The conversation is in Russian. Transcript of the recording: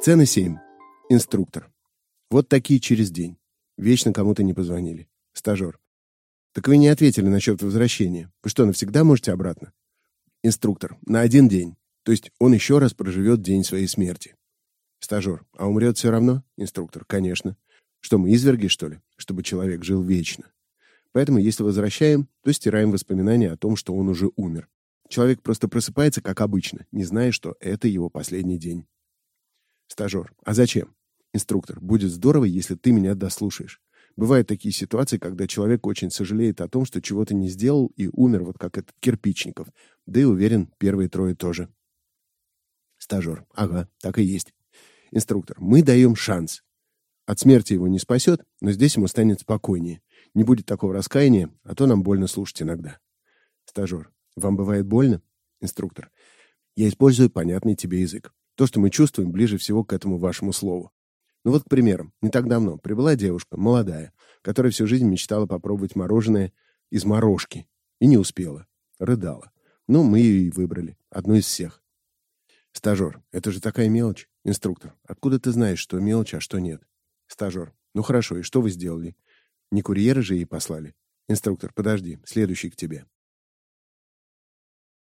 Сцена 7. Инструктор. Вот такие через день. Вечно кому-то не позвонили. Стажер. Так вы не ответили насчет возвращения. Вы что, навсегда можете обратно? Инструктор. На один день. То есть он еще раз проживет день своей смерти. Стажер. А умрет все равно? Инструктор. Конечно. Что мы, изверги, что ли? Чтобы человек жил вечно. Поэтому, если возвращаем, то стираем воспоминания о том, что он уже умер. Человек просто просыпается, как обычно, не зная, что это его последний день. Стажер. А зачем? Инструктор. Будет здорово, если ты меня дослушаешь. Бывают такие ситуации, когда человек очень сожалеет о том, что чего-то не сделал и умер, вот как этот Кирпичников. Да и уверен, первые трое тоже. Стажер. Ага, так и есть. Инструктор. Мы даем шанс. От смерти его не спасет, но здесь ему станет спокойнее. Не будет такого раскаяния, а то нам больно слушать иногда. Стажер. Вам бывает больно? Инструктор. Я использую понятный тебе язык. То, что мы чувствуем, ближе всего к этому вашему слову. Ну вот, к примеру, не так давно прибыла девушка, молодая, которая всю жизнь мечтала попробовать мороженое из морожки и не успела. Рыдала. Ну, мы ее и выбрали. Одну из всех. Стажер. Это же такая мелочь. Инструктор. Откуда ты знаешь, что мелочь, а что нет? Стажер. Ну хорошо, и что вы сделали? Не курьеры же ей послали? Инструктор. Подожди, следующий к тебе.